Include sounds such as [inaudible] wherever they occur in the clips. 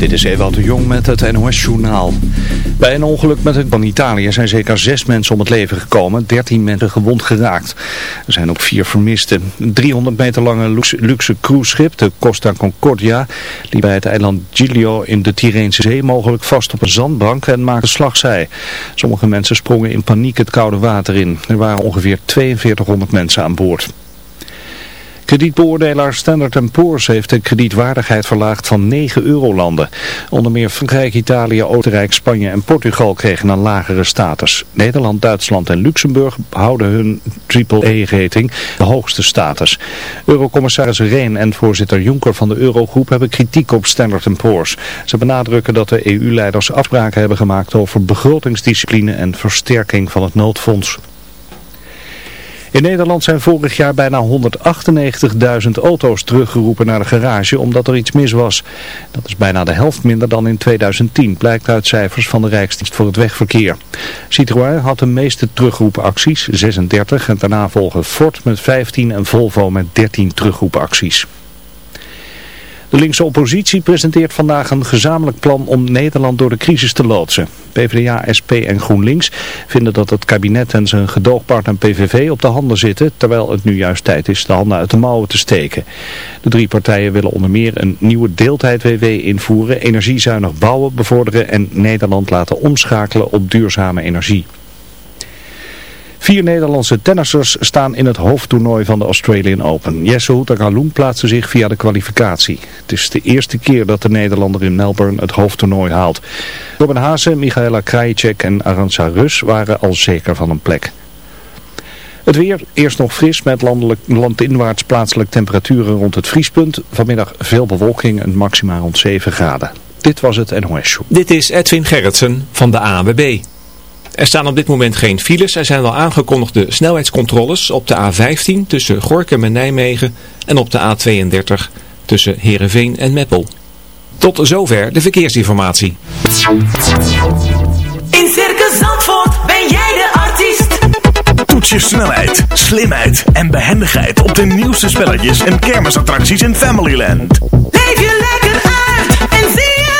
Dit is Ewout de Jong met het NOS-journaal. Bij een ongeluk met het van Italië zijn zeker zes mensen om het leven gekomen, 13 mensen gewond geraakt. Er zijn ook vier vermisten. Een 300 meter lange luxe, cruiseschip, de Costa Concordia, liep bij het eiland Giglio in de Tireense Zee mogelijk vast op een zandbank en maakte slagzij. Sommige mensen sprongen in paniek het koude water in. Er waren ongeveer 4200 mensen aan boord. Kredietbeoordelaar Standard Poor's heeft de kredietwaardigheid verlaagd van 9 eurolanden. Onder meer Frankrijk, Italië, Oostenrijk, Spanje en Portugal kregen een lagere status. Nederland, Duitsland en Luxemburg houden hun triple-E-rating de hoogste status. Eurocommissaris Rehn en voorzitter Juncker van de Eurogroep hebben kritiek op Standard Poor's. Ze benadrukken dat de EU-leiders afspraken hebben gemaakt over begrotingsdiscipline en versterking van het noodfonds. In Nederland zijn vorig jaar bijna 198.000 auto's teruggeroepen naar de garage omdat er iets mis was. Dat is bijna de helft minder dan in 2010, blijkt uit cijfers van de Rijksdienst voor het Wegverkeer. Citroën had de meeste terugroepacties, 36, en daarna volgen Ford met 15 en Volvo met 13 terugroepacties. De linkse oppositie presenteert vandaag een gezamenlijk plan om Nederland door de crisis te loodsen. PvdA, SP en GroenLinks vinden dat het kabinet en zijn gedoogpartner PVV op de handen zitten, terwijl het nu juist tijd is de handen uit de mouwen te steken. De drie partijen willen onder meer een nieuwe deeltijd-WW invoeren, energiezuinig bouwen bevorderen en Nederland laten omschakelen op duurzame energie. Vier Nederlandse tennissers staan in het hoofdtoernooi van de Australian Open. Jesse Houtagaloen plaatste zich via de kwalificatie. Het is de eerste keer dat de Nederlander in Melbourne het hoofdtoernooi haalt. Robin Haase, Michaela Krajicek en Arantxa Rus waren al zeker van een plek. Het weer, eerst nog fris met landelijk, landinwaarts plaatselijk temperaturen rond het vriespunt. Vanmiddag veel bewolking en maximaal rond 7 graden. Dit was het NOS Show. Dit is Edwin Gerritsen van de ANWB. Er staan op dit moment geen files. Er zijn wel aangekondigde snelheidscontroles op de A15 tussen Gorkum en Nijmegen en op de A32 tussen Heerenveen en Meppel. Tot zover de verkeersinformatie. In Circus Zandvoort ben jij de artiest. Toets je snelheid, slimheid en behendigheid op de nieuwste spelletjes en kermisattracties in Familyland. Leef je lekker uit en zie zelf.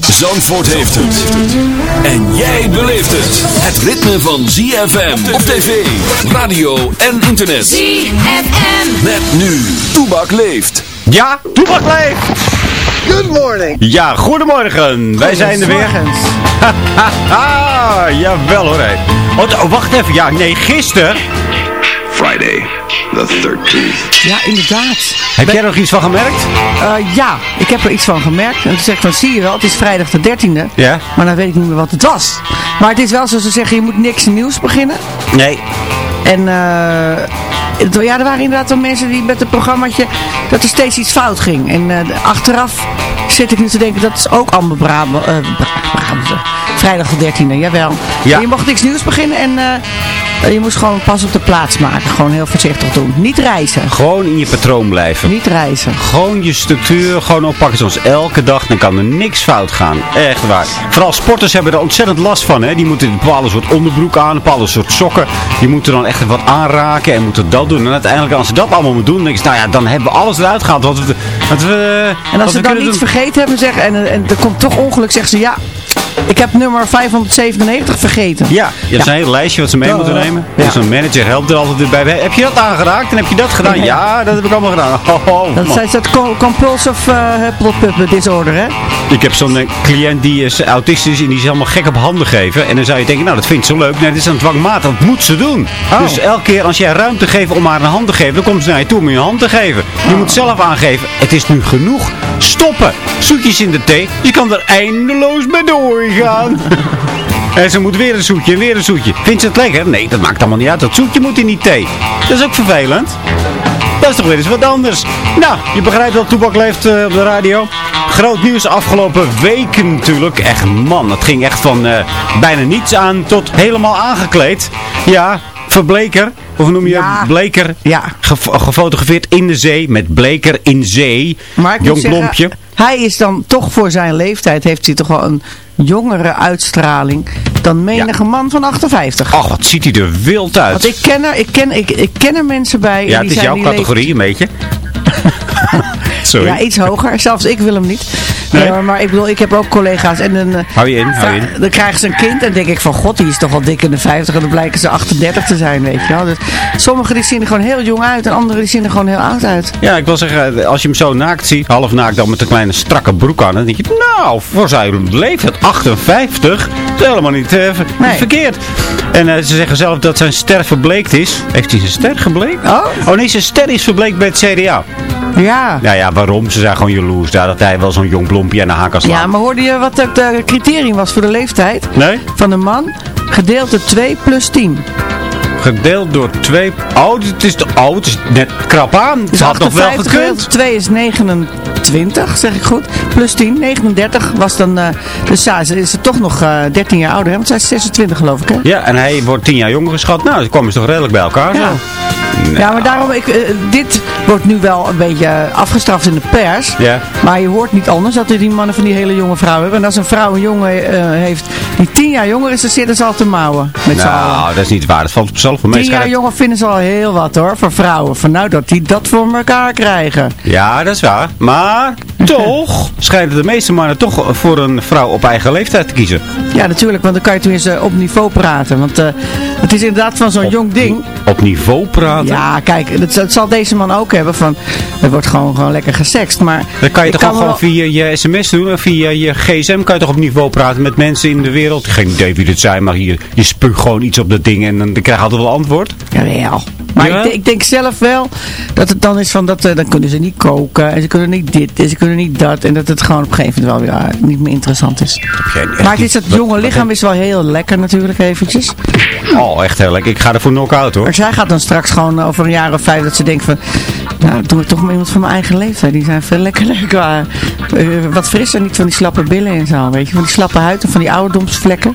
Zandvoort heeft het. En jij beleeft het. Het ritme van ZFM op tv, radio en internet. ZFM. Met nu, Toebak leeft. Ja, Toebak leeft! Good morning. Ja, goedemorgen. Wij zijn er weer. Haha, [laughs] jawel hoor. hé. Oh, oh, wacht even. Ja, nee, gisteren. Friday, the 13th. Ja, inderdaad. Heb jij er nog iets van gemerkt? Eh, ja, ik heb er iets van gemerkt. En toen zeg ik van, zie je wel, het is vrijdag de 13e. Ja. Maar dan weet ik niet meer wat het was. Maar het is wel zoals ze zeggen, je moet niks nieuws beginnen. Nee. En eh, ja, er waren inderdaad wel mensen die met het programmaatje, dat er steeds iets fout ging. En eh, achteraf zit ik nu te denken, dat is ook allemaal Brabant, eh, Bra- Brabantse, Vrijdag de 13e, jawel. Ja. Je mocht niks nieuws beginnen en eh, je moest gewoon pas op de plaats maken. Gewoon heel voorzichtig doen. Niet reizen. Gewoon in je patroon blijven. Niet reizen. Gewoon je structuur gewoon oppakken zoals elke dag. Dan kan er niks fout gaan. Echt waar. Vooral sporters hebben er ontzettend last van. Hè? Die moeten een bepaalde soort onderbroek aan. Een bepaalde soort sokken. Die moeten dan echt wat aanraken. En moeten dat doen. En uiteindelijk als ze dat allemaal moeten doen. Dan denk ik, nou ja, dan hebben we alles eruit gehaald. Wat we, wat we, En als ze dan iets doen. vergeten hebben zeg, en, en er komt toch ongeluk, zeggen ze ja, ik heb nummer 597 vergeten. Ja, je hebt een heel lijstje wat ze mee moeten nemen. Ja. Dus een manager helpt er altijd bij. Heb je dat aangeraakt en heb je dat gedaan? Ja. Ja, dat heb ik allemaal gedaan. Oh, oh, Dat man. zijn dat co- compulsive uh, disorder, hè? Ik heb zo'n eh, cliënt die is autistisch en die is allemaal gek op handen geven. En dan zou je denken, nou dat vindt ze leuk. Nee, dit is een dwangmaat, dat moet ze doen. Oh. Dus elke keer als jij ruimte geeft om haar een hand te geven, dan komt ze naar je toe om je een hand te geven. Je moet zelf aangeven, het is nu genoeg. Stoppen. Zoetjes in de thee. Je kan er eindeloos mee [laughs] En ze moet weer een zoetje weer een zoetje. Vindt ze het lekker? Nee, dat maakt allemaal niet uit. Dat zoetje moet in die thee. Dat is ook vervelend. Dat is toch weer eens wat anders. Nou, je begrijpt dat Toebak leeft eh, op de radio. Groot nieuws afgelopen weken natuurlijk. Echt man, het ging echt van eh, bijna niets aan tot helemaal aangekleed. Ja, verbleker. Of noem je Ja. bleker? Ja. Gef- gefotografeerd in de zee. Met bleker in zee. Maar Jong zeggen. Hij is dan toch voor zijn leeftijd, heeft hij toch wel een jongere uitstraling dan menige man van 58. Ach, wat ziet hij er wild uit. Want ik ken er, ik ken, ik, ik ken er mensen bij. ja, die het is zijn jouw categorie, een beetje. [laughs] Sorry. Ja, iets hoger. Zelfs ik wil hem niet. Nee? Nee, maar, maar ik bedoel, ik heb ook collega's en dan, eh, Hou je in, hou je in. dan krijgen ze een kind en denk ik van god, die is toch al dik in de 50 en dan blijken ze 38 te zijn, weet je wel. Dus sommigen die zien er gewoon heel jong uit en anderen die zien er gewoon heel oud uit. Ja, ik wil zeggen, als je hem zo naakt ziet, half naakt dan met een kleine strakke broek aan, dan denk je, nou, voor zijn leeftijd 58, dat is helemaal niet, eh, ver- Nee. niet verkeerd. En eh, ze zeggen zelf dat zijn ster verbleekt is. Heeft hij zijn ster gebleekt? Oh? Oh nee, zijn ster is verbleekt bij het CDA. Ja. Nou ja, waarom? Ze zijn gewoon jaloers daar dat hij wel zo'n jong bloempje aan de haak kan slaan. Ja, maar hoorde je wat het eh, criterium was voor de leeftijd Nee? van een man? Gedeelte 2 plus 10. Gedeeld door twee... Oh, het is, de... oh, het is net krap aan. Het Dus had nog wel 58 gedeeld gekund. door 2 is 29, zeg ik goed. Plus 10, 39 was dan... eh dus ja, ze is er toch nog eh 13 jaar ouder, hè? want zij is 26 geloof ik, hè? Ja, en hij wordt tien jaar jonger geschat. Nou, dan komen ze toch redelijk bij elkaar. Ja. zo. Nou, Ja, maar daarom, ik, eh, dit wordt nu wel een beetje afgestraft in de pers. Ja. Maar je hoort niet anders dat die mannen van die hele jonge vrouw hebben. En als een vrouw een jongen eh, heeft die tien jaar jonger is, dan zitten ze al te mouwen. Met. Nou, dat is niet waar. Dat valt op zelf wel mee. Tien jaar jonger vinden ze al heel wat hoor, voor vrouwen. Van nou, dat die dat voor elkaar krijgen. Ja, dat is waar. Maar [laughs] toch schijnen de meeste mannen toch voor een vrouw op eigen leeftijd te kiezen. Ja, natuurlijk, want dan kan je tenminste op niveau praten. Want eh, het is inderdaad van zo'n jong ding. Op niveau praten. Ja, kijk, dat, dat zal deze man ook hebben van, er wordt gewoon, gewoon lekker gesext. Maar Dan kan je toch me gewoon via je sms doen, of via je gsm kan je toch op niveau praten met mensen in de wereld. Geen idee wie dit zijn, maar je, je spuugt gewoon iets op dat ding en dan, dan krijg je altijd wel antwoord. Jawel. Maar Ja? ik, denk- ik denk zelf wel dat het dan is van dat eh, dan kunnen ze niet koken en ze kunnen niet dit en ze kunnen niet dat en dat het gewoon op een gegeven moment wel weer ah, niet meer interessant is. Maar het is dat jonge wat- lichaam is wel heel lekker natuurlijk eventjes. Oh, echt heel lekker. Ik ga er voor knock-out hoor. Maar zij gaat dan straks gewoon over een jaar of vijf dat ze denkt van, nou doe ik toch maar iemand van mijn eigen leeftijd. Die zijn veel lekkerder qua eh, wat frisser, niet van die slappe billen en zo, weet je. Van die slappe huid en van die ouderdomsvlekken.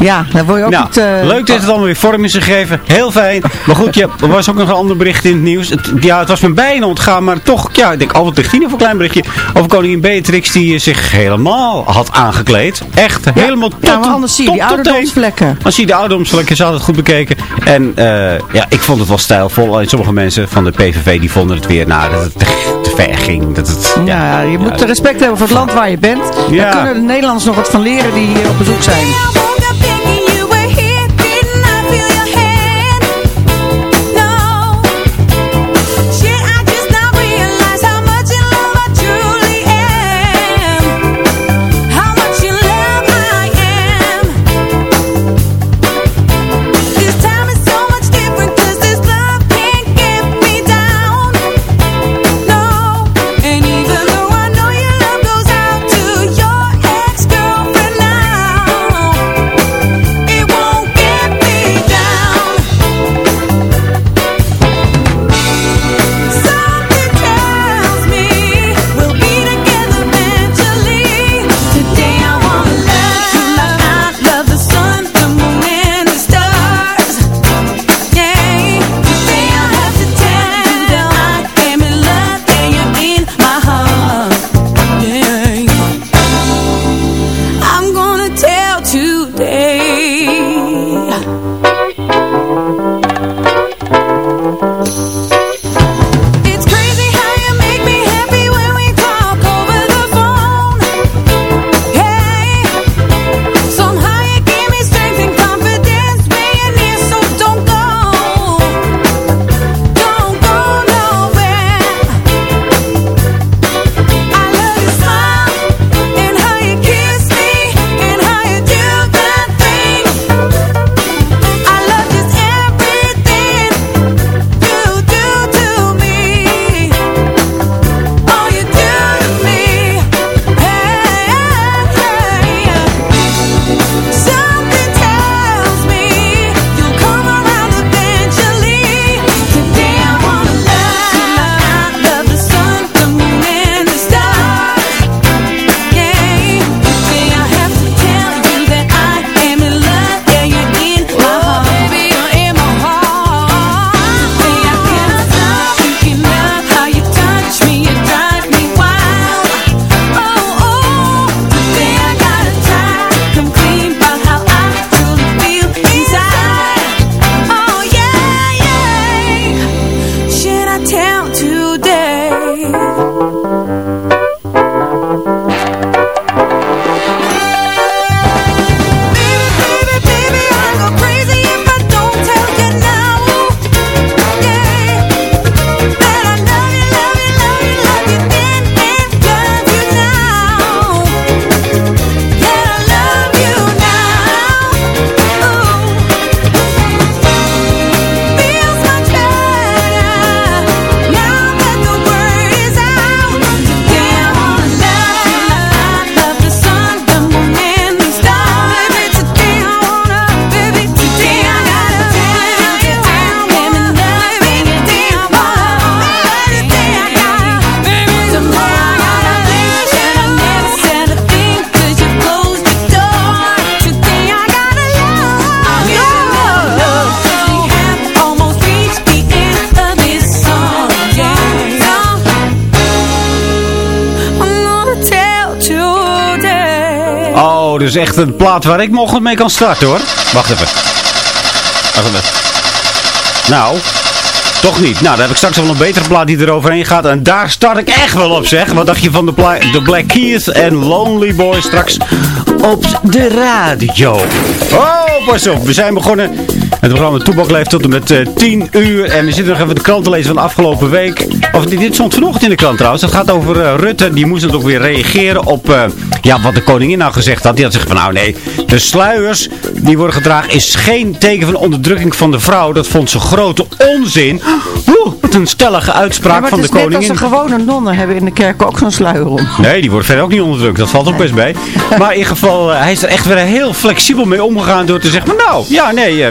Ja, daar word je ook Nou, niet... eh, leuk dat het allemaal weer vorm is gegeven. Heel fijn. Maar goed, ja, er was ook nog een ander bericht in het nieuws. Het, ja, het was me bijna ontgaan, maar toch, ja, ik denk altijd hier nog een klein berichtje over koningin Beatrix die eh, zich helemaal had aangekleed. Echt, helemaal tot Ja, maar anders zie je die ouderdomsvlekken. Dan zie je de ouderdomsvlekken, ze hadden het goed bekeken. En eh, ja, ik vond het wel stijlvol. Alleen sommige mensen van de PVV die vonden het weer, nou, dat het te, ver ging. Dat het, Ja, je moet respect hebben voor het land waar je bent. Ja. Daar kunnen de Nederlanders nog wat van leren die hier op bezoek zijn. I echt een plaat waar ik morgen mee kan starten hoor. Wacht even. Wacht even. Nou, toch niet. Nou, dan heb ik straks wel een betere plaat die er overheen gaat. En daar start ik echt wel op zeg. Wat dacht je van de, de Black Keys en Lonely Boy straks op de radio. Oh, pas op. We zijn begonnen. Het programma Toebak leeft tot en met eh, 10 uur. En we zitten nog even de krant te lezen van de afgelopen week. Of dit, stond vanochtend in de krant trouwens. Het gaat over eh, Rutte. Die moest ook weer reageren op eh, ja, wat de koningin nou gezegd had. Die had gezegd van nou nee, de sluiers die worden gedragen is geen teken van onderdrukking van de vrouw. Dat vond ze grote onzin. Oeh, wat een stellige uitspraak Ja, maar van het de is net als koningin. een gewone nonnen hebben in de kerk ook zo'n sluier om. Nee, die wordt verder ook niet onderdrukt. Dat valt ook best mee. Maar in ieder geval, eh, hij is er echt weer heel flexibel mee omgegaan door te zeggen, maar nou, ja, nee,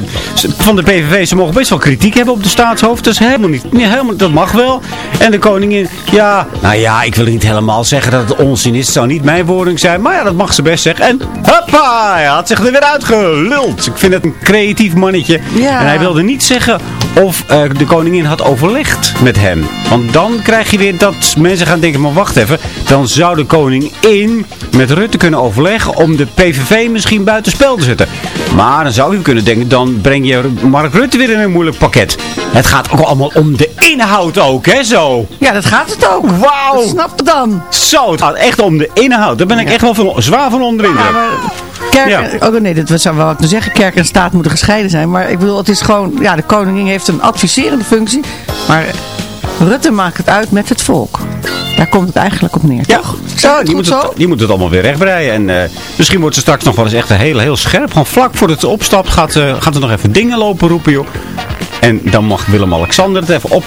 van de PVV, ze mogen best wel kritiek hebben op de staatshoofd. Dat is helemaal niet, nee, helemaal, dat mag wel. En de koningin, ja, nou ja, ik wil niet helemaal zeggen dat het onzin is. Het zou niet mijn woording zijn, maar ja, dat mag ze best zeggen. En hoppa, hij had zich er weer uitgeluld. Ik vind het een creatief mannetje. Ja. En hij wilde niet zeggen of eh, de koningin had overlegd met hem. Want dan krijg je weer dat mensen gaan denken, maar wacht even. Dan zou de koningin met Rutte kunnen overleggen om de PVV misschien buitenspel te zetten. Maar dan zou je kunnen denken, dan breng je Mark Rutte weer in een moeilijk pakket. Het gaat ook allemaal om de inhoud ook, hè, zo. Ja, dat gaat het ook. Wauw. Dat snap je dan. Zo, het gaat echt om de inhoud. Daar ben ik echt wel van, zwaar van onder de indruk. Ja, maar kerk, Ja. oh nee, dat zou wel ik nou zeggen. Kerk en staat moeten gescheiden zijn. Maar ik bedoel, het is gewoon, ja, de koningin heeft een adviserende functie. Maar Rutte maakt het uit met het volk. Daar komt het eigenlijk op neer, Ja, toch? zo, het die, moet het, die moet het allemaal weer rechtbreien. En eh, misschien wordt ze straks nog wel eens echt een heel, heel scherp. Gewoon vlak voordat ze opstapt gaat, ze gaat ze nog even dingen lopen roepen, joh. En dan mag Willem-Alexander het even op.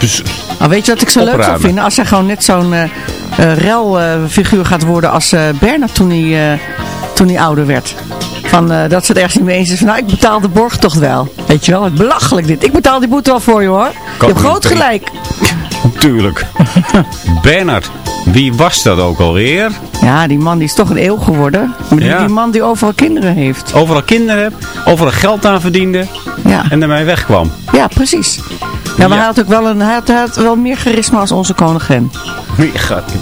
Nou, weet je wat ik zo leuk zou vinden? Als hij gewoon net zo'n eh eh, relfiguur gaat worden als eh Bernard toen hij, toen hij ouder werd. Van, dat ze het ergens niet mee eens is. Van, nou, ik betaal de borgtocht wel. Weet je wel, het belachelijk dit. Ik betaal die boete wel voor je hoor. Je hebt groot gelijk. [laughs] Tuurlijk. [laughs] Bernard, wie was dat ook alweer? Ja, die man die is toch een eeuw geworden. Die, Ja. die man die overal kinderen heeft. Overal kinderen heb, overal geld aan verdiende Ja, en daarmee wegkwam. ja precies. Ja, maar Ja. Hij, had ook wel een, hij, had, hij had wel meer charisma als onze koningin.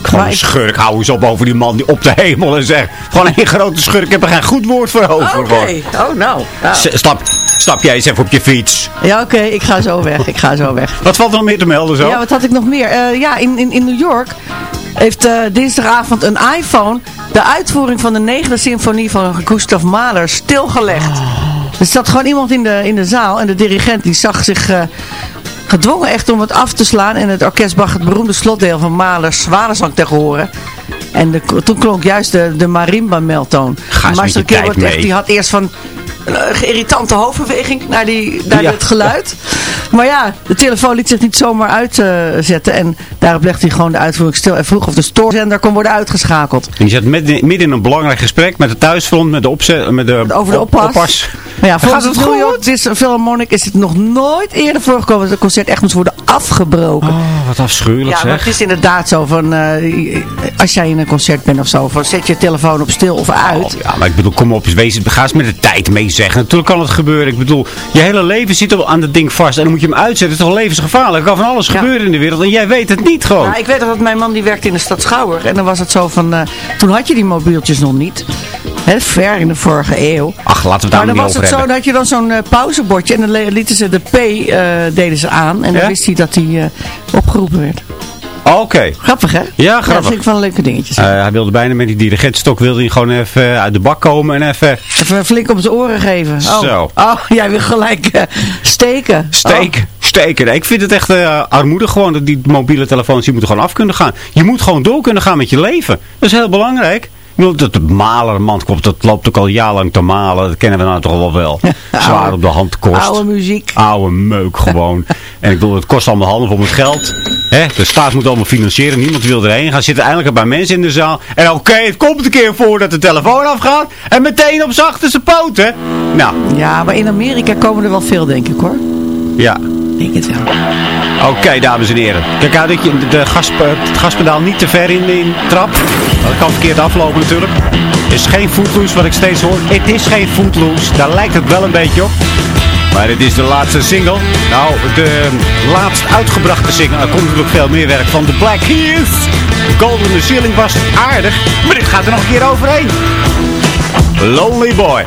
Gewoon een schurk, hou eens op over die man die op de hemel en zegt. Gewoon een grote schurk, ik heb er geen goed woord voor over. Oké, oh nou. Ja, Stap, stap jij eens even op je fiets. ja oké, ik ga zo weg. Ik ga zo weg. Wat valt er nog meer te melden zo? Ja, wat had ik nog meer? Eh, ja, in, in, in New York heeft eh, dinsdagavond een iPhone de uitvoering van de negende symfonie van Gustav Mahler stilgelegd. Er zat gewoon iemand in de, in de zaal en de dirigent die zag zich eh, gedwongen echt om het af te slaan en het orkest bracht het beroemde slotdeel van Mahler's Zwanenzang te horen. En de, toen klonk juist de, de marimba-meltoon. Maar wordt echt- die had eerst van een eh, geïrritante hoofdbeweging naar, die, naar Ja. het geluid. Maar ja, de telefoon liet zich niet zomaar uitzetten. en daarop legde hij gewoon de uitvoering stil. En vroeg of de stoorzender kon worden uitgeschakeld. En je zat midden, in een belangrijk gesprek met de thuisfront, met de, opzet, met de, Over de op- oppas. Maar ja, volgens Gaat het New goed? York Philharmonic is het nog nooit eerder voorgekomen dat het concert echt moest worden afgebroken. Oh, wat afschuwelijk Ja, maar zeg. het is inderdaad zo van, eh, als jij in een concert bent of zo, van zet je telefoon op stil of uit. Oh, ja, maar ik bedoel, kom op wees, ga eens met de tijd mee zeggen. Natuurlijk kan het gebeuren. Ik bedoel, je hele leven zit al aan dat ding vast en dan moet je hem uitzetten. Het is toch levensgevaarlijk. Er kan van alles Ja. gebeuren in de wereld en jij weet het niet gewoon. Ja, ik weet dat mijn man die werkte in de stad Schouwer. En dan was het zo van, eh, toen had je die mobieltjes nog niet. Hè, ver in de vorige eeuw. Ach, laten we het daar Maar dan niet was over het zo, hebben. dan had je dan zo'n eh, pauzebordje. En dan lieten ze de P, eh, deden ze aan. En dan Ja? wist hij dat hij opgeroepen werd. Oké. Grappig, hè? Ja, dat grappig. vind ik van leuke dingetjes. Eh, hij wilde bijna met die dirigentstok wilde hij gewoon even uit de bak komen en even Even flink op zijn oren geven. Oh. Zo. Oh, jij wil gelijk eh, steken. steken. Steken. Nee, Ik vind het echt eh, armoedig gewoon dat die mobiele telefoons die moeten gewoon af kunnen gaan. Je moet gewoon door kunnen gaan met je leven. Dat is heel belangrijk. Dat de malerman komt, dat loopt ook al jarenlang te malen. Dat kennen we nou toch wel wel. [laughs] Zwaar Oude- op de hand kost. Oude muziek. Oude meuk gewoon. [laughs] en ik bedoel, het kost allemaal handen voor het geld. Hè? De staat moet allemaal financieren. Niemand wil erheen gaan. Zitten eindelijk een paar mensen in de zaal. En oké, het komt een keer voor dat de telefoon afgaat. En meteen op z'n achterste poten. Nou, Ja, maar in Amerika komen er wel veel, denk ik hoor. ja. Ik denk het wel. Oké, dames en heren. Kijk uit dat je de, gas, het gaspedaal niet te ver in, in trap. Dat kan verkeerd aflopen natuurlijk. Het is geen footloose wat ik steeds hoor. Het is geen footloose. Daar lijkt het wel een beetje op. Maar dit is de laatste single. Nou, de laatst uitgebrachte single. Er komt natuurlijk veel meer werk van The Black Keys. Golden Ceiling was aardig. Maar dit gaat er nog een keer overheen. Lonely Boy.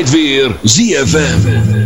Altijd weer ZFM.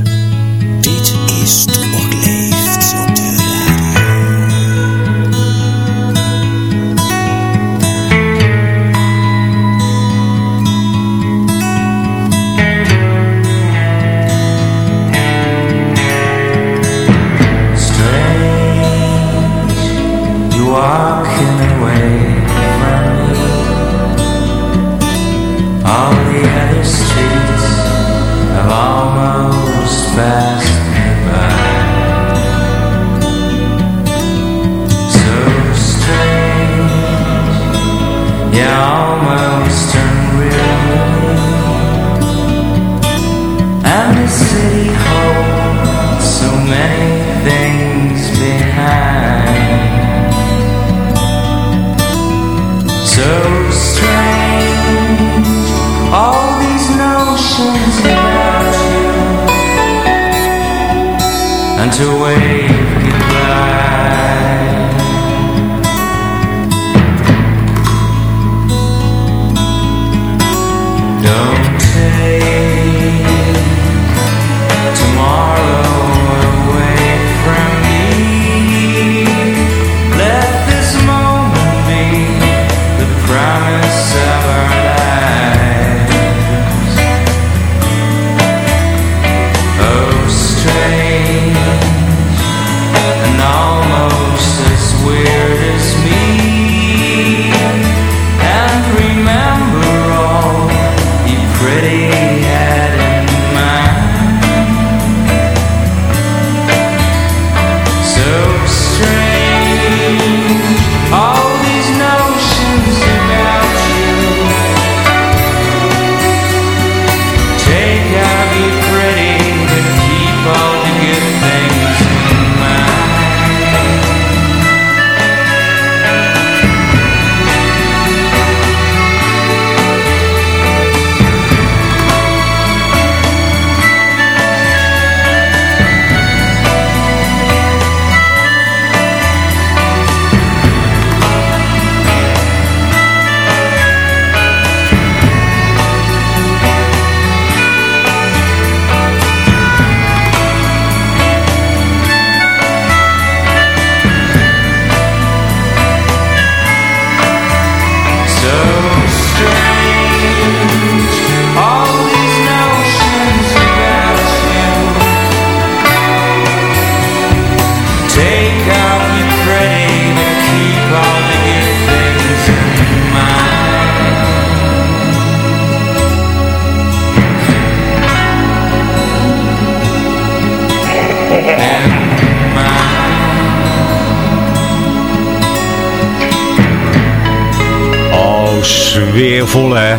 Weer vol, hè.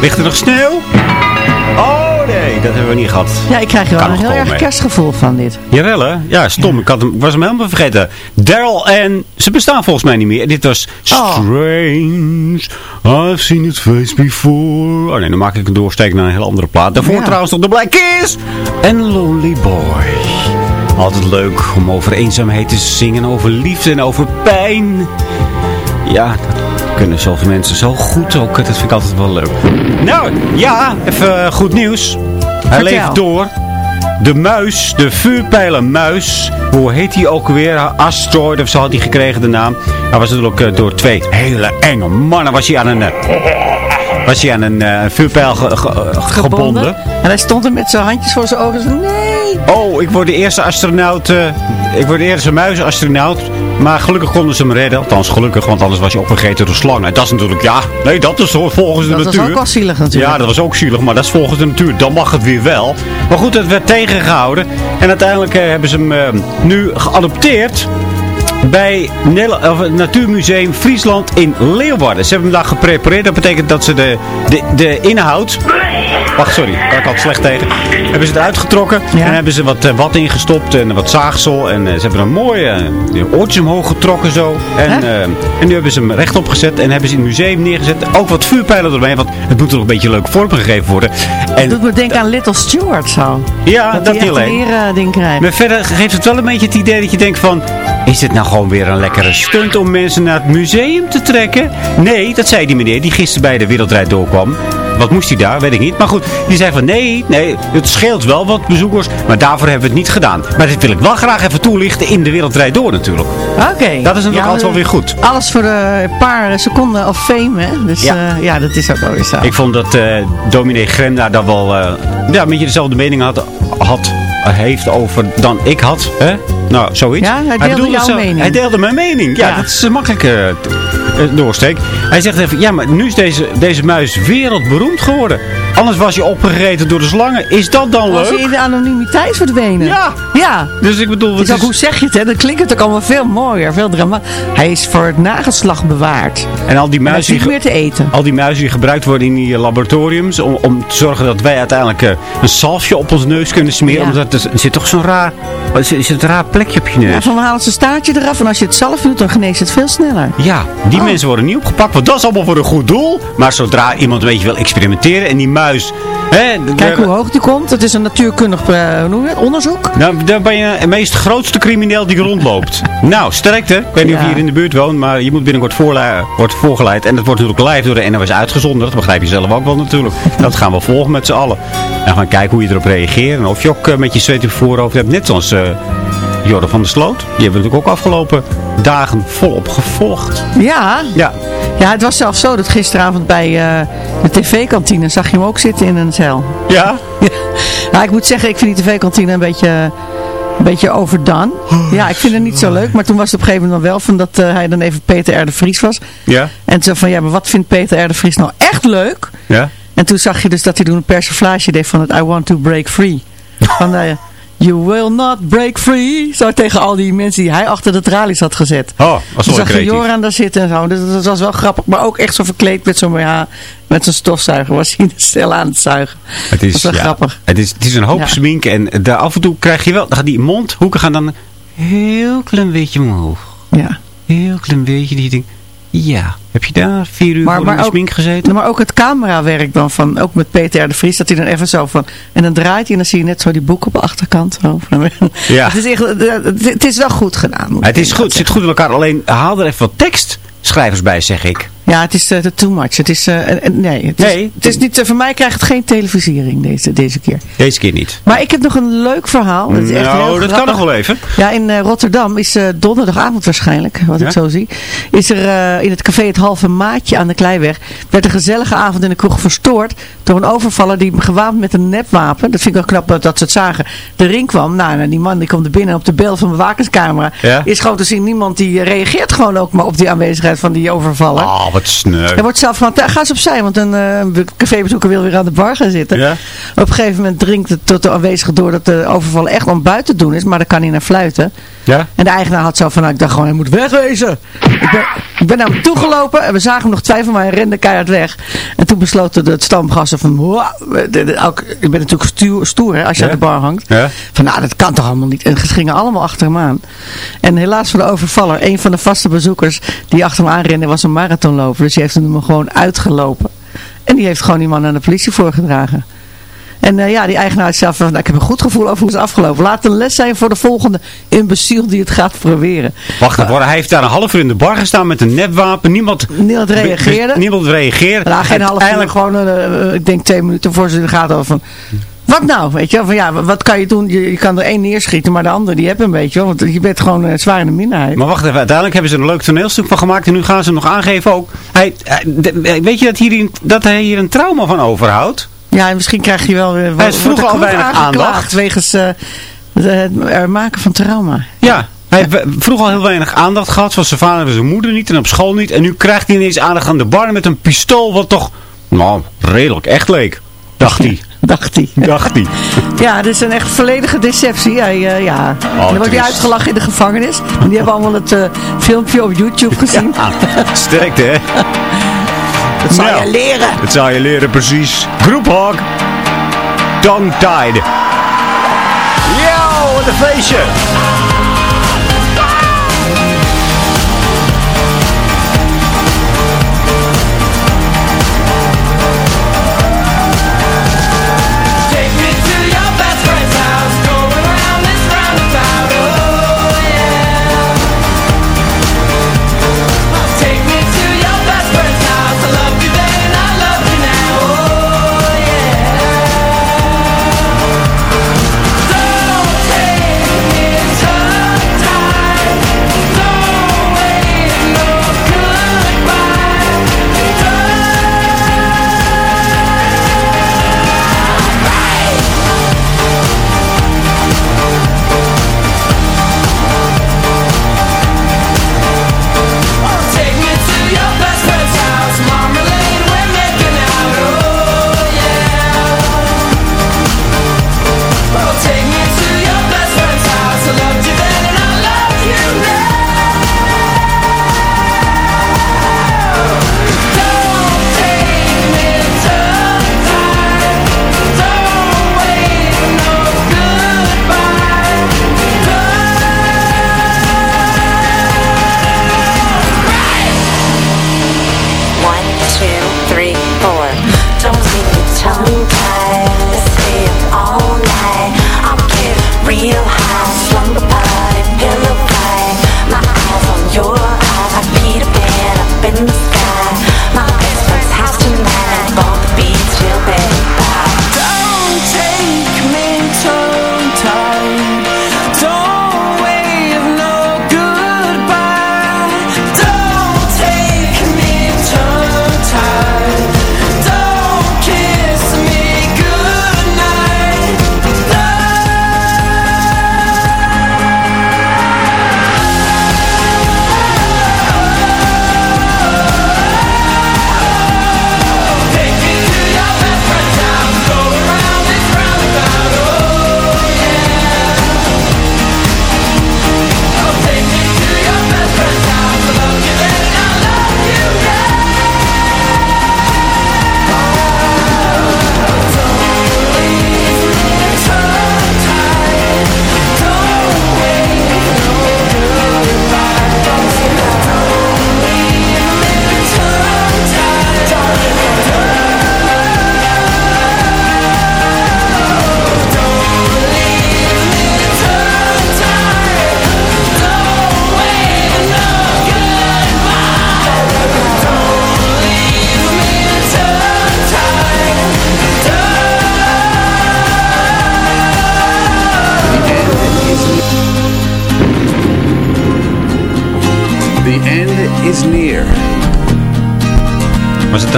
Ligt er nog sneeuw? Oh nee, dat hebben we niet gehad. Ja, ik krijg er wel een heel erg kerstgevoel van dit. Jawel hè? Ja, stom. Ik, had hem, was hem helemaal vergeten. Daryl en... Ze bestaan volgens mij niet meer. Dit was Oh. Strange. I've seen it face before. Oh nee, dan maak ik een doorsteek naar een heel andere plaat. Daarvoor Ja. trouwens nog de Black Kiss. En Lonely Boy. Altijd leuk om over eenzaamheid te zingen. Over liefde en over pijn. Ja, dat kunnen zoveel mensen zo goed ook. Dat vind ik altijd wel leuk. Nou, ja, even eh, goed nieuws. Hij Vertel. leeft door. De muis, de vuurpijlenmuis. Hoe heet hij ook weer? Asteroid of zo had hij gekregen de naam. Hij was natuurlijk eh, door twee hele enge mannen. Was hij aan een, eh, was hij aan een vuurpijl ge- ge- gebonden. En hij stond er met zijn handjes voor zijn ogen. Nee. Oh, ik word de eerste astronaut. eh, ik word de eerste muisastronaut. Maar gelukkig konden ze hem redden. Althans, gelukkig, want anders was je opgegeten door slangen. Dat is natuurlijk, ja, nee, dat is volgens de Dat was natuur. ook wel zielig natuurlijk. Ja, dat was ook zielig, maar dat is volgens de natuur. Dan mag het weer wel. Maar goed, het werd tegengehouden. En uiteindelijk eh, hebben ze hem eh, nu geadopteerd bij het Natuurmuseum Friesland in Leeuwarden. Ze hebben hem daar geprepareerd. Dat betekent dat ze de, de, de inhoud... Wacht, sorry. Kan ik altijd slecht tegen. Hebben ze eruit getrokken. Ja. En hebben ze wat, eh, wat ingestopt en wat zaagsel. En eh, ze hebben een mooie eh, oortjes omhoog getrokken zo. En, en nu hebben ze hem rechtop gezet. En hebben ze in het museum neergezet. Ook wat vuurpijlen eromheen. Want het moet er een beetje leuk vorm gegeven worden. En Dat doet me denken aan Little Stewart zo. ja, dat dat een alleen. krijgt. Maar verder geeft het wel een beetje het idee dat je denkt van... Is dit nou gewoon weer een lekkere stunt om mensen naar het museum te trekken? Nee, dat zei die meneer die gisteren bij de Wereldrijd doorkwam. Wat moest hij daar? Weet ik niet. Maar goed, die zei van nee, nee, het scheelt wel wat bezoekers. Maar daarvoor hebben we het niet gedaan. Maar dit wil ik wel graag even toelichten in de Wereldrijd door natuurlijk. Oké. Dat is natuurlijk Ja, altijd wel weer goed. Alles voor eh, een paar seconden of fame, hè? Dus Ja. ja, ja dat is ook wel weer zo. Ik vond dat eh dominee Grem daar wel eh, ja, een beetje dezelfde mening had, had heeft over dan ik had. Hè? Nou, zoiets. Ja, hij deelde bedoelde jouw zo- mening. Hij deelde mijn mening. Ja, Ja. dat is een makkelijke eh, doorsteek. Hij zegt even, ja, maar nu is deze, deze muis wereldberoemd geworden. Anders was je opgegeten door de slangen. Is dat dan Was leuk? in de anonimiteit verdwenen? Ja. Ja. Dus ik bedoel, Het het is ook, is, hoe zeg je het, hè? Dan klinkt het ook allemaal veel mooier, veel drama. Hij is voor het nageslag bewaard. en al die muizen... niet meer te eten. Al die muizen die gebruikt worden in die eh, laboratoriums om, om te zorgen dat wij uiteindelijk eh, een salfje op ons neus kunnen smeren. Ja. Omdat er, er zit toch zo'n raar, er zit, een raar plekje op je neus. Ja, van halen zijn staartje eraf en als je het zelf doet, dan geneest het veel sneller. Ja, die Oh. mensen worden niet opgepakt, want dat is allemaal voor een goed doel. Maar zodra iemand een beetje wil experimenteren en die muis... Hè, Kijk hoe hoog die komt. Het is een natuurkundig eh, onderzoek. Nou, dan ben je de meest grootste crimineel die rondloopt. [laughs] nou, sterkte. Ik weet niet of je Ja. hier in de buurt woont, maar je moet binnenkort wordt voorgeleid. En dat wordt natuurlijk live door de NOS uitgezonden. Dat begrijp je zelf ook wel natuurlijk. [laughs] Dat gaan we volgen met z'n allen. En gaan kijken hoe je erop reageert. En of je ook eh, met je zweet op je voorhoofd hebt. Net zoals eh Jordan van der Sloot. Die hebben we natuurlijk ook afgelopen dagen volop gevolgd. Ja. Ja, ja, het was zelfs zo dat gisteravond bij eh, de tv-kantine zag je hem ook zitten in een cel. ja. Ja. Nou, ik moet zeggen, ik vind die tv-kantine een beetje, een beetje overdone. Ja, ik vind het niet zo leuk. Maar toen was het op een gegeven moment wel van dat eh, hij dan even Peter R. de Vries was. Ja. En toen van, ja, maar wat vindt Peter R. de Vries nou echt leuk? Ja. En toen zag je dus dat hij toen een persiflage deed van het I want to break free. [laughs] Van, eh, you will not break free. Zo tegen al die mensen die hij achter de tralies had gezet. Oh, was wel zag. Joran daar zitten en zo. Dus dat was wel grappig. Maar ook echt zo verkleed met zo'n ja, met stofzuiger. Was hij de cel aan het zuigen. Het is, dat is wel ja, grappig. Het is, het is een hoop Ja. smink en daar af en toe krijg je wel, dan gaan die mondhoeken gaan dan heel klein beetje omhoog. Ja. Heel klein beetje die denkt, ja, heb je daar vier uur Maar- voor maar in de ook- smink gezeten? Maar ook het camerawerk dan van, ook met Peter R. de Vries, dat hij dan even zo van, en dan draait hij en dan zie je net zo die boek op de achterkant. Zo. [laughs] Ja. Het, is echt, het, is wel goed gedaan. Het is goed, het zit goed in elkaar, alleen haal er even wat tekstschrijvers bij, zeg ik. Ja, het is eh, too much. Het is, eh, eh, nee, het is, Nee. het is niet, eh, voor mij krijgt het geen televisiering deze, deze keer. Deze keer niet. Maar ik heb nog een leuk verhaal. Het is echt heel nou, dat kan nog wel even. Ja, in Rotterdam is donderdagavond waarschijnlijk, wat Ja? ik zo zie, is er in het café Het Halve Maatje aan de Kleiweg, werd een gezellige avond in de kroeg verstoord door een overvaller die gewapend met een nepwapen, dat vind ik wel knap dat, dat ze het zagen, de ring kwam. Nou, nou, die man die komt er binnen op de beeld van de bewakingscamera. Ja? Is gewoon te zien, niemand die reageert gewoon ook maar op die aanwezigheid van die overvaller. Oh, wat sneu. Er wordt zelf van, "Ja, ga eens opzij, want een eh, cafébezoeker wil weer aan de bar gaan zitten. Ja? Op een gegeven moment dringt het tot de aanwezige door dat de overval echt om buiten te doen is, maar dan kan hij naar fluiten. Ja? En de eigenaar had zo van, nou, ik dacht gewoon, hij moet wegwezen. Ik ben, ik ben naar hem toegelopen en we zagen hem nog twijfelen, maar hij rende keihard weg. En toen besloten de het stamgasten van, "Wow, de- de- ook, je bent natuurlijk stoer, stoer hè, als je Ja? aan de bar hangt. Ja? Van, nou, dat kan toch allemaal niet. En ze gingen allemaal achter hem aan. En helaas voor de overvaller, een van de vaste bezoekers die achter hem aanrende, was een marathonloper. Dus die heeft hem gewoon uitgelopen. En die heeft gewoon die man aan de politie voorgedragen. En eh, ja, die eigenaar zelf van, nou, ik heb een goed gevoel over hoe het is afgelopen. Laat een les zijn voor de volgende imbeciel die het gaat proberen. Wacht even, hij heeft daar een half uur in de bar gestaan met een nepwapen. Niemand, Niemand reageerde. niemand reageerde. Nou, geen half uur, gewoon, eh, eh, ik denk twee minuten voor ze in de gaten hadden van... Wat nou, weet je wel, van ja, wat kan je doen? Je, je kan er één neerschieten, maar de andere die hebben een beetje, want je bent gewoon eh, zwaar in de minderheid. Maar wacht even, uiteindelijk hebben ze er een leuk toneelstuk van gemaakt en nu gaan ze hem nog aangeven ook. Hij, hij- de- weet je dat, hier, dat hij hier een trauma van overhoudt? Ja, en misschien krijg je wel weer Hij is vroeger er al weinig aandacht. Wegens eh, het maken van trauma. Ja, hij heeft vroeger al heel weinig aandacht gehad van zijn vader en zijn moeder niet en op school niet. En nu krijgt hij ineens aandacht aan de bar met een pistool wat toch, nou, redelijk echt leek. Dacht hij. Dacht hij. Dacht hij. [laughs] Ja, dit is een echt volledige deceptie. Hij, ja. dan wordt hij uitgelachen in de gevangenis. En die hebben allemaal het eh, filmpje op YouTube gezien. Sterkte hè. Zal Nou, je leren. Dat zou je leren, precies. Groephog. Tongue tied. Yo, wat een feestje.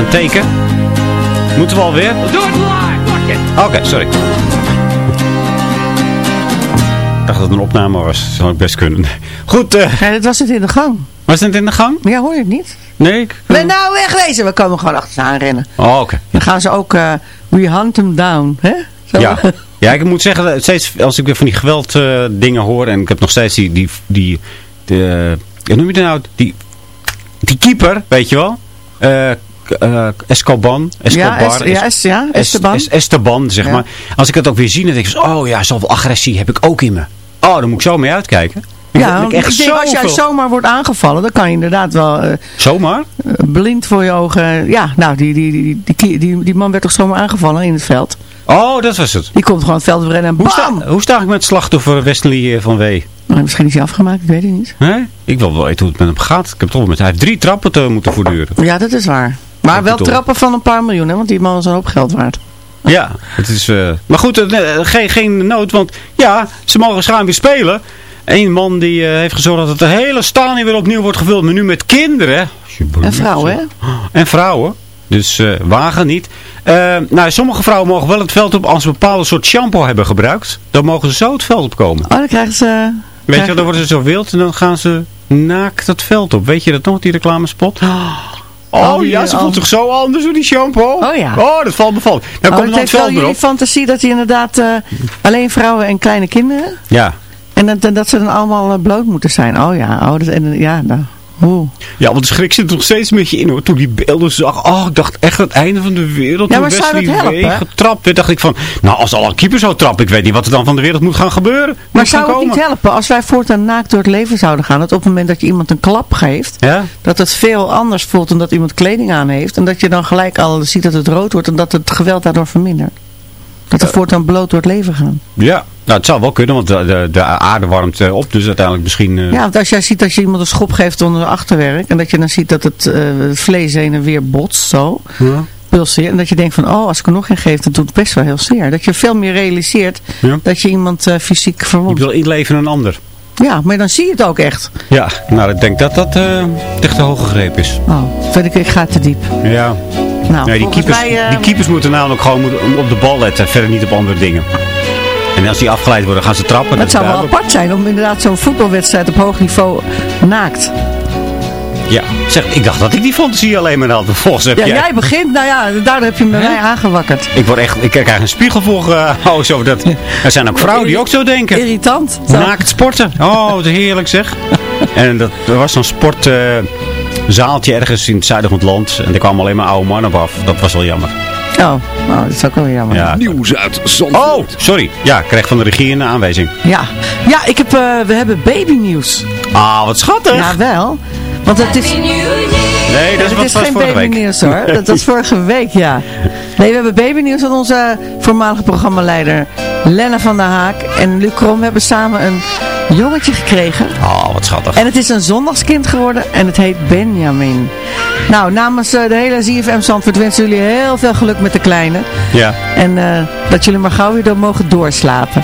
Een teken? Moeten we alweer? Doe het live! Oké, sorry. Ik dacht dat het een opname was. Zou ik best kunnen. Goed, eh Ja, dit was het in de gang. Was het in de gang? Ja, hoor je het niet? Nee? Ik... Nee, nou, wegwezen. We komen gewoon achter ze aanrennen. Oh, oké. Dan gaan ze ook, eh we hunt them down, hè? Zo. Ja. [laughs] ja, ik moet zeggen, dat steeds als ik weer van die geweld eh, dingen hoor, en ik heb nog steeds die, die, die de, hoe noem je dat nou? Die, die keeper, weet je wel? Eh, Escoban, Escobar, Ja, es- ja, es- ja, Esteban. Es- Esteban, zeg Ja. maar. Als ik het ook weer zie, dan denk ik, oh ja, zoveel agressie heb ik ook in me. Oh, daar moet ik zo mee uitkijken. Dan Ja, ik echt denk als jij zomaar wordt aangevallen, dan kan je inderdaad wel eh, Zomaar? eh, blind voor je ogen. Ja, nou, die, die, die, die, die, man werd toch zomaar aangevallen in het veld. Oh, dat was het. Die komt gewoon het veld rennen en Hoe sta, hoe sta ik met slachtoffer Wesley van W? Nou, misschien is hij afgemaakt, ik weet het niet. Hè? Ik wil wel weten hoe het met hem gaat. Ik heb toch wel met hij heeft drie trappen te moeten voortduren. Ja, dat is waar. Maar wel trappen van een paar miljoen, hè, want die man is een hoop geld waard. Ja, het is. eh, maar goed, eh, geen, geen nood, want ja, ze mogen schaam weer spelen. Eén man die eh, heeft gezorgd dat het de hele stadion weer opnieuw wordt gevuld, maar nu met kinderen. En vrouwen, hè? En vrouwen. Dus wagen niet. Nou, sommige vrouwen mogen wel het veld op als ze een bepaalde soort shampoo hebben gebruikt. Dan mogen ze zo het veld opkomen. Oh, dan krijgen ze... Weet je, dan worden ze zo wild en dan gaan ze naakt het veld op. Weet je dat nog, die reclamespot? Oh, Die, ja, ze voelt zich zo anders door die shampoo. Oh ja. Oh, dat valt me van. Dan Oh, komt het wel veld erop. fantasie dat hij inderdaad eh, alleen vrouwen en kleine kinderen... Ja. En dat, dat ze dan allemaal eh, bloot moeten zijn. Oh ja, oh, dat, en, ja, nou, oeh. Ja, want de schrik zit er nog steeds een beetje in hoor. Toen die beelden zag, oh, ik dacht echt het einde van de wereld. Ja, Toen maar zou dat Wesley helpen? W. getrapt werd, dacht ik van, nou als al een keeper zo trapt, ik weet niet wat er dan van de wereld moet gaan gebeuren. Maar zou het niet helpen als wij voortaan naakt door het leven zouden gaan? Dat op het moment dat je iemand een klap geeft, Ja? dat het veel anders voelt dan dat iemand kleding aan heeft. En dat je dan gelijk al ziet dat het rood wordt en dat het geweld daardoor vermindert. Dat we voortaan bloot door het leven gaan. Ja, nou het zou wel kunnen, want de, de, de aarde warmt eh, op, dus uiteindelijk misschien... eh, Ja, want als jij ziet dat je iemand een schop geeft onder de achterwerk. En dat je dan ziet dat het, eh, vlees heen en weer botst, zo. Ja. En dat je denkt van, oh, als ik er nog een geef, dan doet het best wel heel zeer. Dat je veel meer realiseert Ja. dat je iemand fysiek Je verwondt. wil inleven in een ander. Ja, maar dan zie je het ook echt. Ja, nou ik denk dat dat echt te hoog gegrepen is. Oh, vind ik, ik ga te diep. Ja. Nou, Nee, die, keepers, mij, die keepers moeten namelijk gewoon op de bal letten, verder niet op andere dingen. En als die afgeleid worden, gaan ze trappen. Het zou wel apart zijn om inderdaad zo'n voetbalwedstrijd op hoog niveau naakt. Ja, zeg, ik dacht dat ik die fantasie alleen maar had. Volgens heb Ja, jij... jij begint, nou ja, daardoor heb je me mij aangewakkerd. Ik word echt, ik krijg een spiegel voor. eh, [laughs] oh, zo dat. Er zijn ook vrouwen die ook zo denken. Irritant. Zo. Naakt sporten. Oh, wat heerlijk zeg. En dat, er was zo'n sportzaaltje ergens in het zuiden van het land. En er kwamen alleen maar oude mannen op af. Dat was wel jammer. Oh, nou, dat is ook wel weer jammer. Ja. Nieuws uit Zandvoort. Oh, sorry. Ja, ik kreeg van de regie een aanwijzing. Ja, ja ik heb, eh, we hebben babynieuws. Ah, wat schattig. Ja, wel. Want het is... nee, dat is wat is geen babynieuws hoor. Dat was [laughs] vorige week, ja. Nee, we hebben babynieuws van onze voormalige programmaleider Lenne van der Haak en Luc Krom hebben samen een jongetje gekregen. Oh, wat schattig. En het is een zondagskind geworden en het heet Benjamin. Nou, namens eh, de hele ZFM Zandvoort wensen jullie heel veel geluk met de kleine. Ja. En eh, dat jullie maar gauw weer door mogen doorslapen.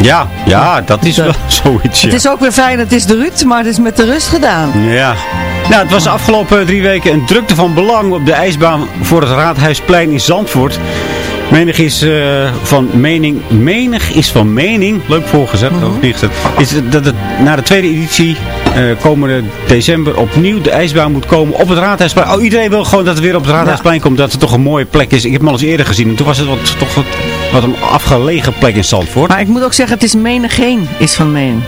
Ja, ja, dat is wel [laughs] zoiets. Ja. Het is ook weer fijn, het is de Ruud, maar het is met de rust gedaan. Ja. Nou, het was de afgelopen drie weken een drukte van belang op de ijsbaan voor het Raadhuisplein in Zandvoort. Menig is eh, van mening, menig is van mening, leuk voorgezet, ook neergezet, is dat het na de tweede editie eh, komende december opnieuw de ijsbaan moet komen op het Raadhuisplein. Oh, iedereen wil gewoon dat het weer op het Raadhuisplein komt, dat het toch een mooie plek is. Ik heb hem al eens eerder gezien en toen was het wat, toch wat, wat een afgelegen plek in Zandvoort. Maar ik moet ook zeggen, het is menigeen is van mening.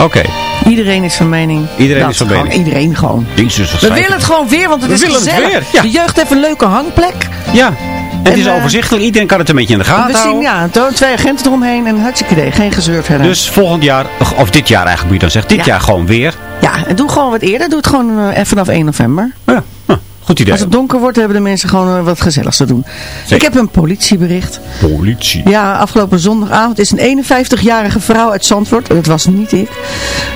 Oké, Iedereen is van mening. Iedereen dat is van gewoon, mening. Iedereen gewoon. Jezus, wat We willen het gewoon weer, want het We is willen het gezellig. weer, ja. De jeugd heeft een leuke hangplek. Ja, en het is eh, overzichtelijk. Iedereen kan het een beetje in de gaten We zien houden. ja, to- twee agenten eromheen en hartstikke idee. Geen gezeur verder. Dus volgend jaar, of dit jaar eigenlijk moet je dan zeggen, dit Ja. jaar gewoon weer. Ja, en doe gewoon wat eerder. Doe het gewoon eh, even vanaf 1 november. Ja, goed idee. Als het donker wordt, hebben de mensen gewoon eh, wat gezelligs te doen. Zeker. Ik heb een politiebericht. Politie. Ja, afgelopen zondagavond is een 51-jarige vrouw uit Zandvoort, dat was niet ik,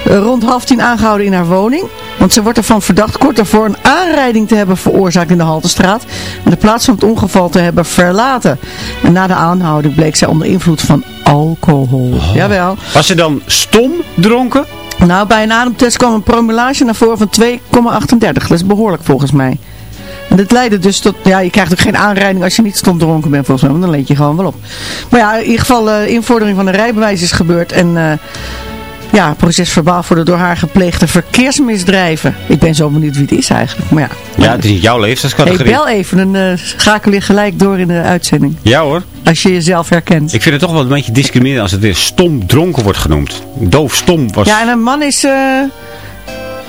eh, rond half tien aangehouden in haar woning. Want ze wordt ervan verdacht kort daarvoor een aanrijding te hebben veroorzaakt in de Haltestraat. En de plaats van het ongeval te hebben verlaten. En na de aanhouding bleek zij onder invloed van alcohol. Oh. Jawel. Was ze dan stom dronken? Nou, bij een ademtest kwam een promillage naar voren van 2,38. Dat is behoorlijk volgens mij. En dat leidde dus tot, ja, je krijgt ook geen aanrijding als je niet stom dronken bent volgens mij, want dan leed je gewoon wel op. Maar ja, in ieder geval, eh invordering van een rijbewijs is gebeurd en eh, ja, proces verbaal voor de door haar gepleegde verkeersmisdrijven. Ik ben zo benieuwd wie het is eigenlijk. Maar ja, Ja, het is niet jouw hey, leeftijdscategorie. bel even, dan eh, schakel je gelijk door in de uitzending. Ja hoor. Als je jezelf herkent. Ik vind het toch wel een beetje discriminerend als het weer stom dronken wordt genoemd. Doof stom was... Ja, en een man is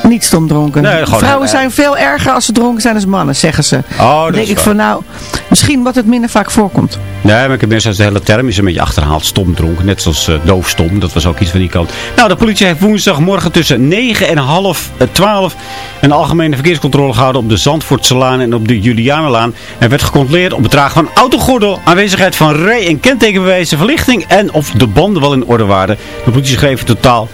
niet stom dronken. Nee, gewoon, Vrouwen eh, zijn veel erger als ze dronken zijn als mannen, zeggen ze. Oh, dat denk ik waar. van nou, misschien wat het minder vaak voorkomt. Nee, maar ik heb net zoals de hele term is een beetje achterhaald. Stom dronken, net zoals eh, doof stom. Dat was ook iets van die kant. Nou, de politie heeft woensdagmorgen tussen 9 en half eh, 12 een algemene verkeerscontrole gehouden op de Zandvoortselaan en op de Julianenlaan. Er werd gecontroleerd op het dragen van autogordel, aanwezigheid van rij- en kentekenbewijzen, verlichting en of de banden wel in orde waren. De politie schreef in totaal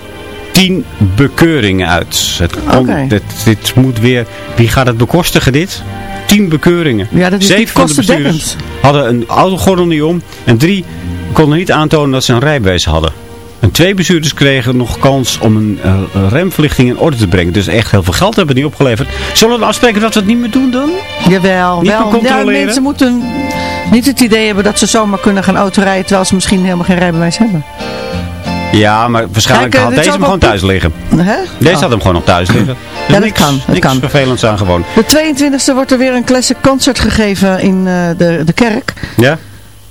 10 bekeuringen uit. Het kon- Oké. dit, dit moet weer... Wie gaat het bekostigen dit? 10 bekeuringen. Ja, dat is niet Zeven van de bestuurders hadden een autogordel niet om. En drie konden niet aantonen dat ze een rijbewijs hadden. En twee bestuurders kregen nog kans om een eh, remverlichting in orde te brengen. Dus echt heel veel geld hebben die opgeleverd. Zullen we afspreken dat we het niet meer doen dan? Jawel, Niet wel. Ja, mensen moeten niet het idee hebben dat ze zomaar kunnen gaan autorijden terwijl ze misschien helemaal geen rijbewijs hebben. Ja, maar waarschijnlijk Kijk, eh, had dit deze hem gewoon thuis liggen. Hè? Deze Oh. had hem gewoon nog thuis liggen. Dus dat niks, kan, dat niks kan. vervelends aan gewoon. De 22e wordt er weer een classic concert gegeven in eh, de, de kerk. Ja?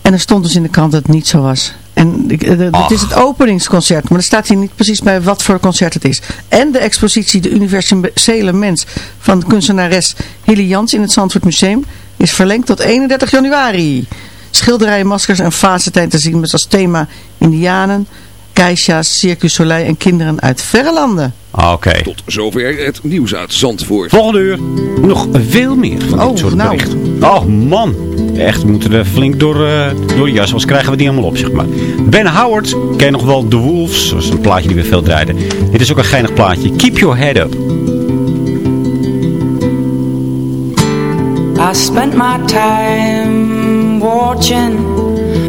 En er stond dus in de krant dat het niet zo was. En eh, het is het openingsconcert, maar er staat hier niet precies bij wat voor concert het is. En de expositie De Universele Mens van de kunstenares Hilly Jans in het Zandvoort Museum is verlengd tot 31 januari. Schilderijen, maskers en fasentijn te zien met als thema Indianen, Keisha's, Circus Soleil en kinderen uit verre landen. Ah, Oké. Tot zover het nieuws uit Zandvoort. Volgende uur nog veel meer van dit Oh, soort nou. berichten. Oh man, echt we moeten er flink door, eh, door de jas, anders krijgen we niet allemaal op zeg maar. Ben Howard, ken je nog wel The Wolves, dat is een plaatje die we veel draaiden. Dit is ook een geinig plaatje, Keep Your Head Up. I spent my time watching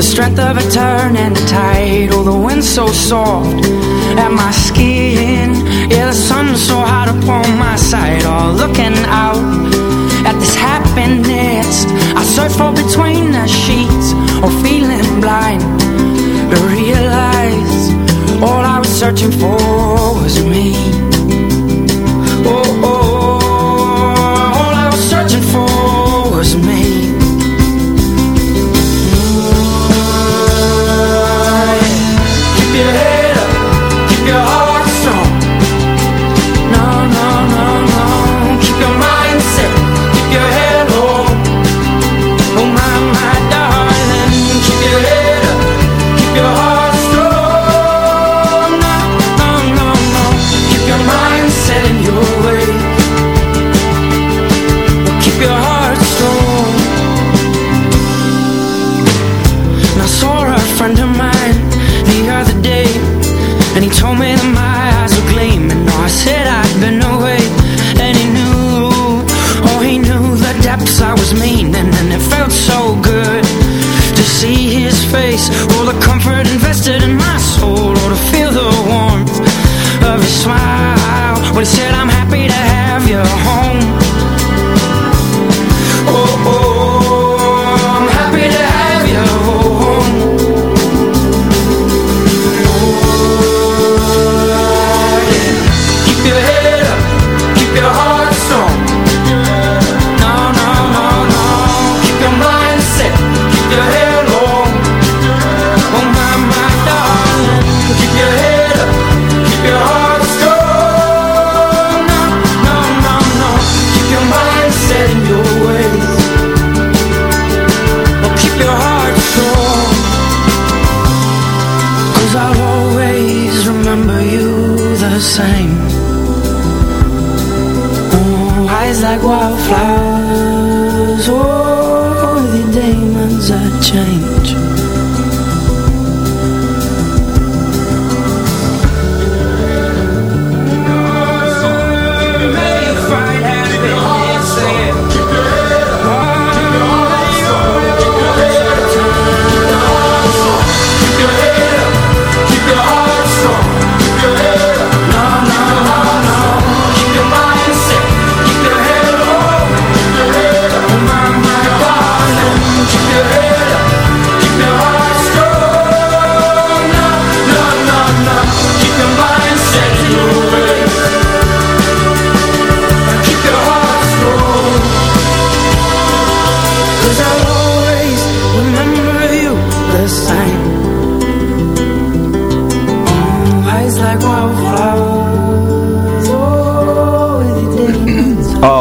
The strength of a turn and a tide. Oh, the wind so soft. At my skin Yeah, the sun so hot upon my side. Oh, looking out at this happiness. I search for between the sheets. Or feeling blind To realize. All I was searching for was me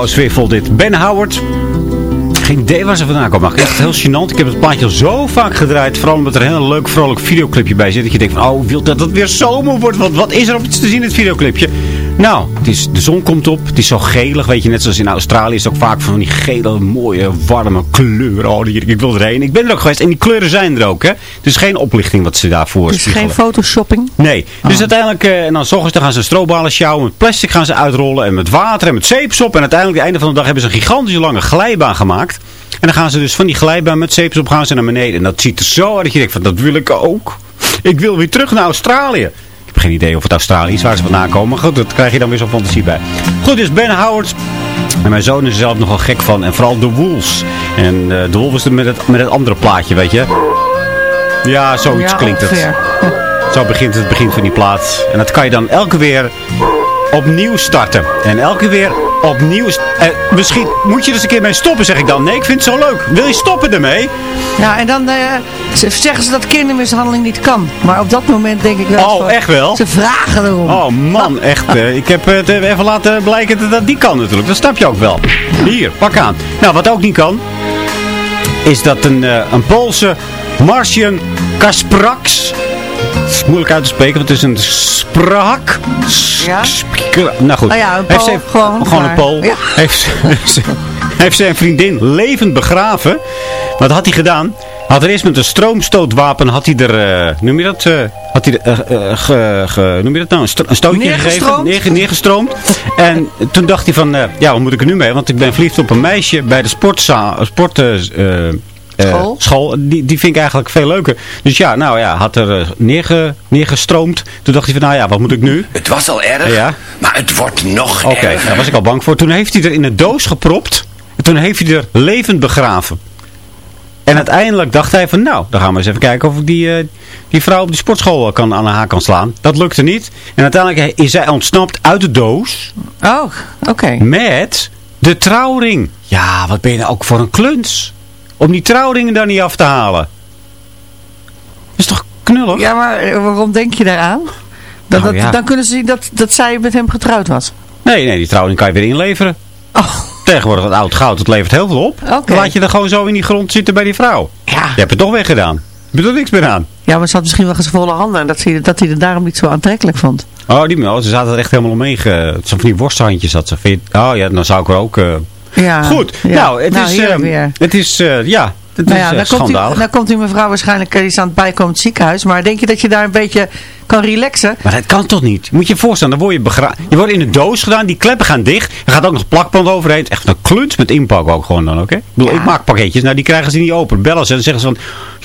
Zwiffel dit. Ben Howard. Geen idee waar ze vandaan. Maar echt heel gênant. Ik heb het plaatje zo vaak gedraaid. Vooral omdat er een heel leuk vrolijk videoclipje bij zit. Dat je denkt van, oh, wil dat het weer zomer wordt? Want wat is er op te zien in het videoclipje? Nou, is, de zon komt op. Het is zo gelig, weet je. Net zoals in Australië is het ook vaak van die gele, mooie, warme kleuren. Oh, die- ik wil erheen. Ik ben er ook geweest. En die kleuren zijn er ook, hè. Dus geen oplichting wat ze daarvoor Het is geen photoshopping. Nee. Dus Oh. uiteindelijk, eh, en dan s ochtends dan gaan ze strobalen sjouwen. Met plastic gaan ze uitrollen. En met water en met zeepsop. En uiteindelijk, het einde van de dag, hebben ze een gigantische lange glijbaan gemaakt. En dan gaan ze dus van die glijbaan met zeepsop gaan ze naar beneden. En dat ziet er zo uit dat je denkt van, dat wil ik ook. Ik wil weer terug naar Australië. Geen idee of het Australië is waar ze vandaan komen. Maar goed, dat krijg je dan weer zo'n fantasie bij. Goed, dus Ben Howard. En mijn zoon is er zelf nogal gek van. En vooral de Wolves. En eh, de Wolves met het, met het andere plaatje, weet je. Ja, zoiets Ja, klinkt het. [laughs] Zo begint het begin van die plaat. En dat kan je dan elke weer opnieuw starten. En elke weer opnieuw... Eh, misschien moet je er eens een keer mee stoppen, zeg ik dan. Nee, ik vind het zo leuk. Wil je stoppen ermee? Ja, en dan eh, ze- zeggen ze dat kindermishandeling niet kan. Maar op dat moment denk ik wel... Oh, echt wel? Ze vragen erom. Oh man, echt. eh, ik heb het eh, even laten blijken dat dat niet kan natuurlijk. Dat snap je ook wel. Hier, pak aan. Nou, wat ook niet kan... is dat een, eh, een Poolse Martian Kasprax... Is moeilijk uit te spreken, want het is een sprak. Ja? Nou goed. Ja, een heeft Pool, ze, gewoon, gewoon een Pool. Ja. Heeft, ze- [laughs] heeft zijn vriendin levend begraven. Wat had hij gedaan? Had er eerst met een stroomstootwapen, had hij er, eh, noem je dat, eh, had hij er, eh, ge, ge- noem je dat nou, een, sto- een stootje gegeven, Neergestroomd? neer, neergestroomd. En toen dacht hij van, ja, wat moet ik er nu mee? Want ik ben verliefd op een meisje bij de sportzaal, sport, School? school. Die, die vind ik eigenlijk veel leuker. Dus ja, nou ja, had er eh, neerge, neergestroomd. Toen dacht hij van, nou ja, wat moet ik nu? Het was al erg, Ja. maar het wordt nog Oké, erger. daar was ik al bang voor. Toen heeft hij er in een doos gepropt. En toen heeft hij er levend begraven. En uiteindelijk dacht hij van, nou, dan gaan we eens even kijken of ik die, eh, die vrouw op die sportschool eh, kan, aan de haak kan slaan. Dat lukte niet. En uiteindelijk is zij ontsnapt uit de doos Oh, oké. met de trouwring. Ja, wat ben je nou ook voor een kluns? Om die trouwringen daar niet af te halen. Dat is toch knullig? Ja, maar eh, waarom denk je daaraan? Dat, Nou, dat, ja. Dan kunnen ze zien dat, dat zij met hem getrouwd was. Nee, nee, die trouwring kan je weer inleveren. Oh. Tegenwoordig het oud goud, het levert heel veel op. Dan laat je er gewoon zo in die grond zitten bij die vrouw. Ja. Je hebt het toch weggedaan. Je hebt er niks meer aan. Ja, maar ze had misschien wel gevolle handen. En dat, ze, dat hij het daarom niet zo aantrekkelijk vond. Oh, die oh, ze zaten er echt helemaal omheen. Ge... Zo van die worsthandjes had ze. Vind je- Oh ja, dan zou ik er ook... eh, Ja, Goed, ja. nou, het is... hier eh, weer. Het is, eh, ja, het Nou is ja, eh, dan komt, schandalig. dan komt mevrouw waarschijnlijk die is aan het bijkomend ziekenhuis. Maar denk je dat je daar een beetje kan relaxen? Maar dat kan toch niet? Moet je je voorstellen, dan word je begraven. Je wordt in een doos gedaan, die kleppen gaan dicht. Er gaat ook nog plakband overheen. Echt een kluns met inpak ook gewoon dan, oké? Ik bedoel, Ja. ik maak pakketjes, nou die krijgen ze niet open. Bellen ze en zeggen ze van...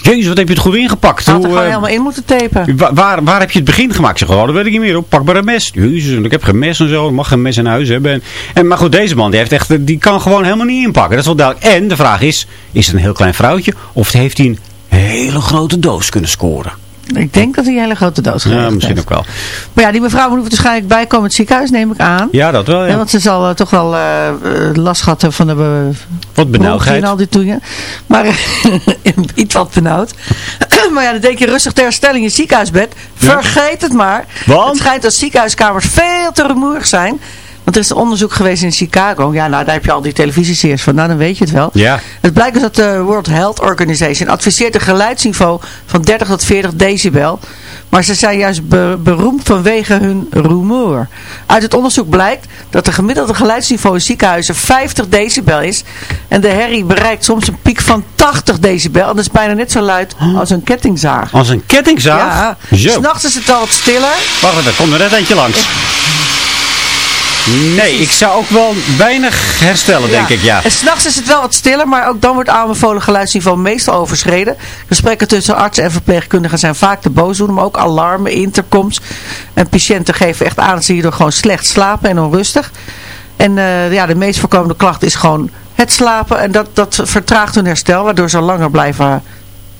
Jezus, wat heb je het goed ingepakt? Ze had er Hoe, gewoon eh, helemaal in moeten tapen. Wa- waar, waar heb je het begin gemaakt? Zeg, oh, dat weet ik niet meer. Op. Pak maar een mes. Jezus, ik heb geen mes en zo. Ik mag geen mes in huis hebben. En, en, maar goed, deze man die heeft echt, die kan gewoon helemaal niet inpakken. Dat is wel duidelijk. En de vraag is, is het een heel klein vrouwtje? Of heeft hij een hele grote doos kunnen scoren? Ik denk dat hij een hele grote doos Ja, geweest misschien heeft. ook wel. Maar ja, die mevrouw moet waarschijnlijk bijkomen in het ziekenhuis, neem ik aan. Ja, dat wel. Ja, Ja. want ze zal eh, toch wel eh, last gehad hebben van de be Wat benauwdheid. en al die toeien. Maar [laughs] iets wat benauwd. [clears throat] maar ja, dan denk je rustig ter herstelling in je ziekenhuisbed. Vergeet het maar. Want? Het schijnt dat ziekenhuiskamers veel te rumoerig zijn. Want er is een onderzoek geweest in Chicago. Ja, nou daar heb je al die televisieseries van. Nou, dan weet je het wel. Ja. Het blijkt dus dat de World Health Organization adviseert een geluidsniveau van 30 tot 40 decibel. Maar ze zijn juist be- beroemd vanwege hun rumoer. Uit het onderzoek blijkt dat de gemiddelde geluidsniveau in ziekenhuizen 50 decibel is. En de herrie bereikt soms een piek van 80 decibel. En dat is bijna net zo luid als een kettingzaag. Als een kettingzaag? Ja, s'nachts is het al wat stiller. Wacht even, komt er net eentje langs. Nee, ik zou ook wel weinig herstellen, denk ik, ja. En s'nachts is het wel wat stiller, maar ook dan wordt aanbevolen geluidsniveau meestal overschreden. Gesprekken tussen arts en verpleegkundigen zijn vaak te boosdoener, maar ook alarmen, intercoms. En patiënten geven echt aan dat ze hierdoor gewoon slecht slapen en onrustig. En eh, ja, de meest voorkomende klacht is gewoon het slapen. En dat, dat vertraagt hun herstel, waardoor ze langer blijven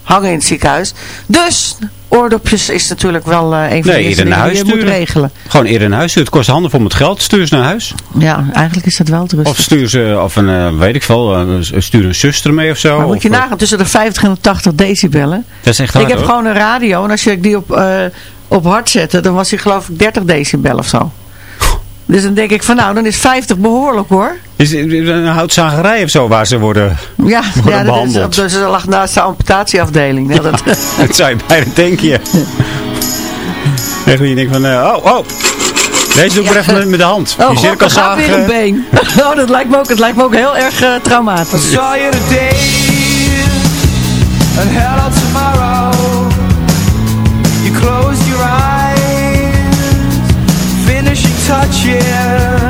hangen in het ziekenhuis. Dus, oordopjes is natuurlijk wel eh, een van de Nee, dingen die je moet regelen. Gewoon eerder naar huis sturen. Het kost handen voor het geld. Stuur ze naar huis. Ja, eigenlijk is dat wel te rustig. Of stuur ze, of een, eh, weet ik veel, eh, stuur een zuster mee of zo. Maar moet je Of, nagaan tussen de 50 en de 80 decibellen. Dat is echt Ik heb hoor. gewoon een radio en als je die op, op hard zette, dan was hij geloof ik 30 decibel of zo. Dus dan denk ik van nou, dan is 50 behoorlijk hoor. Is het een houtzagerij of zo waar ze worden, Ja, [laughs] worden ja dat, is, behandeld? dus dat lag naast de amputatieafdeling. Ja, dat, [laughs] dat zou je bijna denken, ja. [laughs] Echt, je denkt van, eh, oh, oh. Deze doe ik maar even met, de hand. Oh, Die god, er gaat cirkelzaag, weer een been. Oh, dat lijkt me ook, het lijkt me ook heel erg eh, traumatisch. saw you today and hello tomorrow. Finishing touches.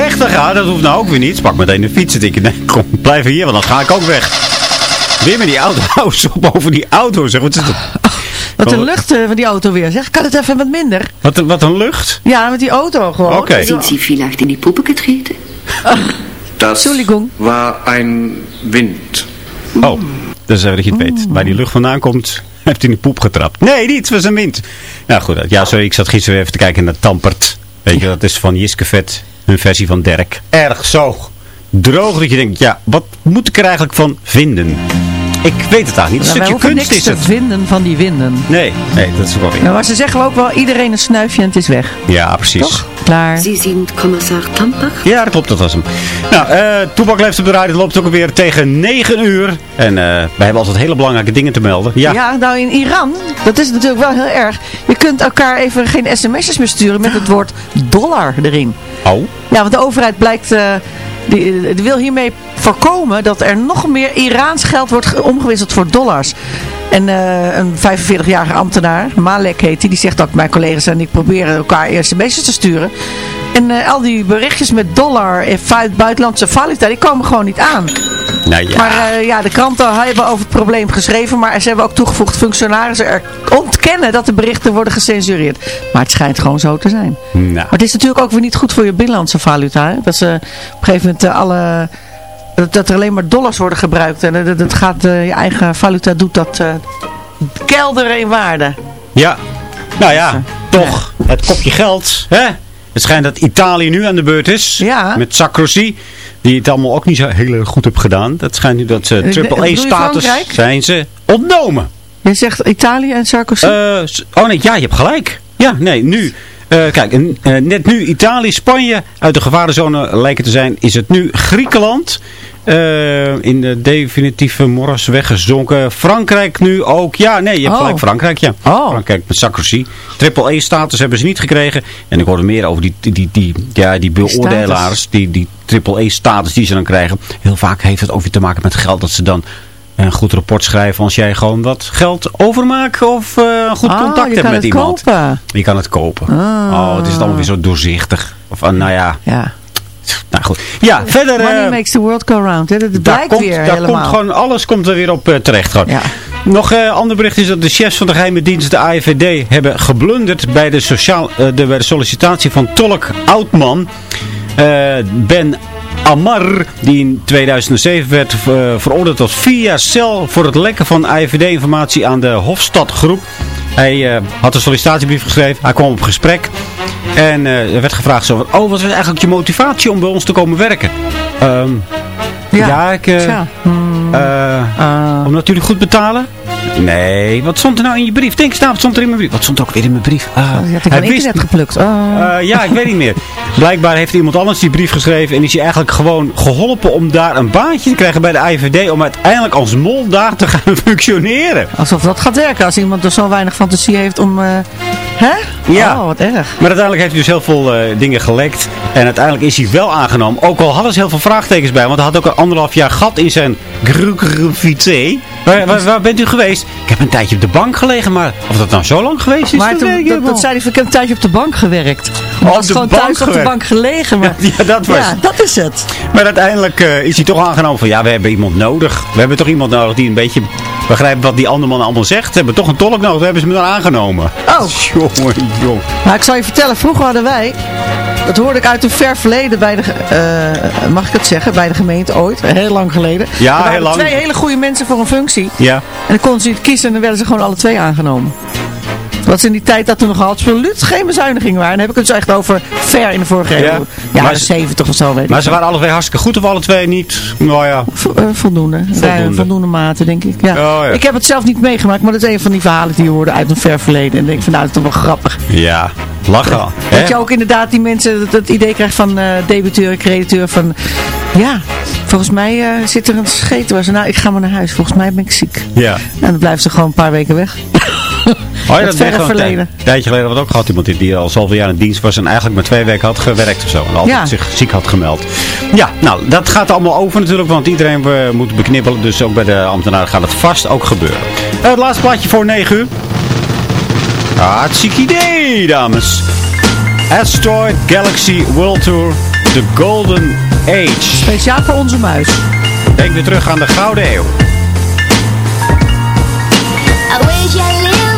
Weg te gaan. Dat hoeft nou ook weer niet. Pak meteen de fiets en denk je, nee, kom, blijf hier, want dan ga ik ook weg. Weer met die auto. [laughs] Hou eens op over die auto, zeg. Wat is dat? Wat een lucht eh, van die auto weer. Zeg, kan het even wat minder? Wat, een- wat een lucht. Ja, met die auto gewoon. Oké. Zo. Sie vielleicht in die Puppe getreten? [laughs] Das Entschuldigung. war ein Wind. Oh, dus even dat je het weet. Waar die lucht vandaan komt, [laughs] heeft hij in de poep getrapt. Nee, niet. Het was een wind. Nou goed, ja, sorry. Ik zat gisteren even te kijken naar Tampert. Weet je, dat is van Jiske Vet. Een versie van Dirk. Erg zo droog dat je denkt, ja, wat moet ik er eigenlijk van vinden? Ik weet het eigenlijk niet. Een Nou, stukje kunst niks is te het. vinden van die winden. Nee, nee, dat is ook wel weer. Nou, maar ze zeggen ook wel, iedereen een snuifje en het is weg. Ja, precies. Toch? Klaar. Sie sind Kommissar Tampach? Ja, dat klopt, dat was hem. Nou, eh Toepak leeft op de radio. Het loopt ook alweer tegen 9 uur. En eh, wij hebben altijd hele belangrijke dingen te melden. Ja, Ja. nou in Iran, dat is natuurlijk wel heel erg. Je kunt elkaar even geen sms'jes meer sturen met het woord dollar erin. Oh. Ja, want de overheid blijkt, eh, die, wil hiermee voorkomen dat er nog meer Iraans geld wordt ge- omgewisseld voor dollars. En eh, een 45-jarige ambtenaar, Malek heet die, die zegt ook mijn collega's en ik proberen elkaar eerst sms'jes te sturen. En eh, al die berichtjes met dollar en buitenlandse valuta, die komen gewoon niet aan. Nou ja. Maar eh, ja, de kranten hebben over het probleem geschreven, maar ze hebben ook toegevoegd functionarissen er ontkennen dat de berichten worden gecensureerd. Maar het schijnt gewoon zo te zijn. Nou. Maar het is natuurlijk ook weer niet goed voor je binnenlandse valuta. Hè? Dat ze op een gegeven moment eh, alle... Dat, dat er alleen maar dollars worden gebruikt. En eh, dat, dat gaat, je eigen valuta doet dat eh kelderen in waarde. Ja. Nou ja, toch. Het kopje geld. Hè? Het schijnt dat Italië nu aan de beurt is. Ja. Met Sarkozy. Die het allemaal ook niet zo heel erg goed heeft gedaan. Dat schijnt nu dat ze Eh, triple bedoel je A-status Frankrijk? zijn ze ontnomen. Je zegt Italië en Sarkozy? Eh, oh nee, ja, je hebt gelijk. Ja, nee, nu. Eh, kijk, eh, net nu Italië, Spanje uit de gevarenzone lijken te zijn. Is het nu Griekenland eh, in de definitieve moras weggezonken. Frankrijk nu ook. Ja, nee, je hebt Oh. gelijk Frankrijk, ja. Oh. Frankrijk met Sarkozy. Triple E-status hebben ze niet gekregen. En ik hoorde meer over die, die, die, die, ja, die beoordelaars. Die, die triple E-status die ze dan krijgen. Heel vaak heeft het ook weer te maken met geld dat ze dan een goed rapport schrijven als jij gewoon wat geld overmaakt of eh, goed Ah, contact hebt met iemand. kopen. Je kan het kopen. Ah. Oh, het is dan weer zo doorzichtig. Of, ah, nou ja, Ja. nou goed. Ja, verder... Money eh, makes the world go round. Hè? Dat daar blijkt komt, weer daar helemaal. komt gewoon, alles komt er weer op eh, terecht. Gewoon. Ja. Nog een ander bericht is dat de chefs van de geheime dienst, de AIVD, hebben geblunderd bij de, sociaal, de, bij de sollicitatie van tolk Oudman. Ben Amar, die in 2007 werd eh, veroordeeld tot vier jaar cel voor het lekken van AIVD-informatie aan de Hofstadgroep. Hij eh, had een sollicitatiebrief geschreven, hij kwam op gesprek en eh, er werd gevraagd zo oh wat was eigenlijk je motivatie om bij ons te komen werken? Ehm, ja, ik... eh, Tja. eh, Om natuurlijk goed betalen? Nee, wat stond er nou in je brief? Denk eens stond er in mijn brief? Wat stond er ook weer in mijn brief? Ah, Je had ik hij internet geplukt. Oh. eh, ja, ik weet niet meer. Blijkbaar heeft iemand anders die brief geschreven en is hij eigenlijk gewoon geholpen om daar een baantje te krijgen bij de IVD om uiteindelijk als mol daar te gaan [laughs] functioneren. Alsof dat gaat werken als iemand er zo weinig fantasie heeft om... hè? Ja. Oh, wat erg. Maar uiteindelijk heeft hij dus heel veel eh, dingen gelekt. En uiteindelijk is hij wel aangenomen. Ook al hadden ze heel veel vraagtekens bij. Want hij had ook een anderhalf jaar gat in zijn grucruvité. Waar, waar, waar bent u geweest? Ik heb een tijdje op de bank gelegen. Maar of dat nou zo lang geweest is, Maar dat toen, zei hij ik heb een tijdje op de bank gewerkt. Hij was gewoon thuis op de bank gelegen. Maar, [laughs] Ja, dat was Ja, dat is het. Maar uiteindelijk eh, is hij toch aangenomen van ja, we hebben iemand nodig. We hebben toch iemand nodig die een beetje begrijpt wat die andere man allemaal zegt. We hebben toch een tolk nodig. We hebben ze me dan aangenomen. Oh. [laughs] Jongen. Maar ik zal je vertellen, vroeger hadden wij, dat hoorde ik uit een ver verleden bij de, eh, mag ik het zeggen, bij de gemeente ooit, heel lang geleden. Ja, heel lang. twee hele goede mensen voor een functie. Ja. En dan konden ze niet kiezen en dan werden ze gewoon alle twee aangenomen. Dat was in die tijd dat er nog absoluut geen bezuinigingen waren. En dan heb ik het dus echt over ver in de vorige eeuw. Ja. Ja, Maar de ze- 70 of zo weet ik. Maar ze waren alle twee hartstikke goed of alle twee niet? Nou ja. Vo- eh, voldoende. Voldoende. voldoende mate, denk ik. Ja. Oh, ja. Ik heb het zelf niet meegemaakt, maar dat is een van die verhalen die je hoorde uit een ver verleden. En ik denk van, nou, dat is toch wel grappig. Ja, lachen. hè? Dat je ook inderdaad die mensen het, idee krijgt van eh debiteur, crediteur van... Ja, volgens mij eh, zit er een scheet waar ze... Nou, ik ga maar naar huis. Volgens mij ben ik ziek. Ja. En dan blijft ze gewoon een paar weken weg. Oh ja, dat verre weet ik wel een verleden. Een tijdje geleden had ik ook gehad iemand die, die al zoveel jaar in dienst was en eigenlijk maar twee weken had gewerkt of zo. En altijd Ja. zich ziek had gemeld. Ja, nou, dat gaat allemaal over natuurlijk, want iedereen moet beknippelen. Dus ook bij de ambtenaren gaat het vast ook gebeuren. Eh, het laatste plaatje voor 9 uur. Hartstikke idee, dames. Asteroid Galaxy World Tour, The Golden Age. Speciaal voor onze muis. Denk weer terug aan de Gouden Eeuw. I wish I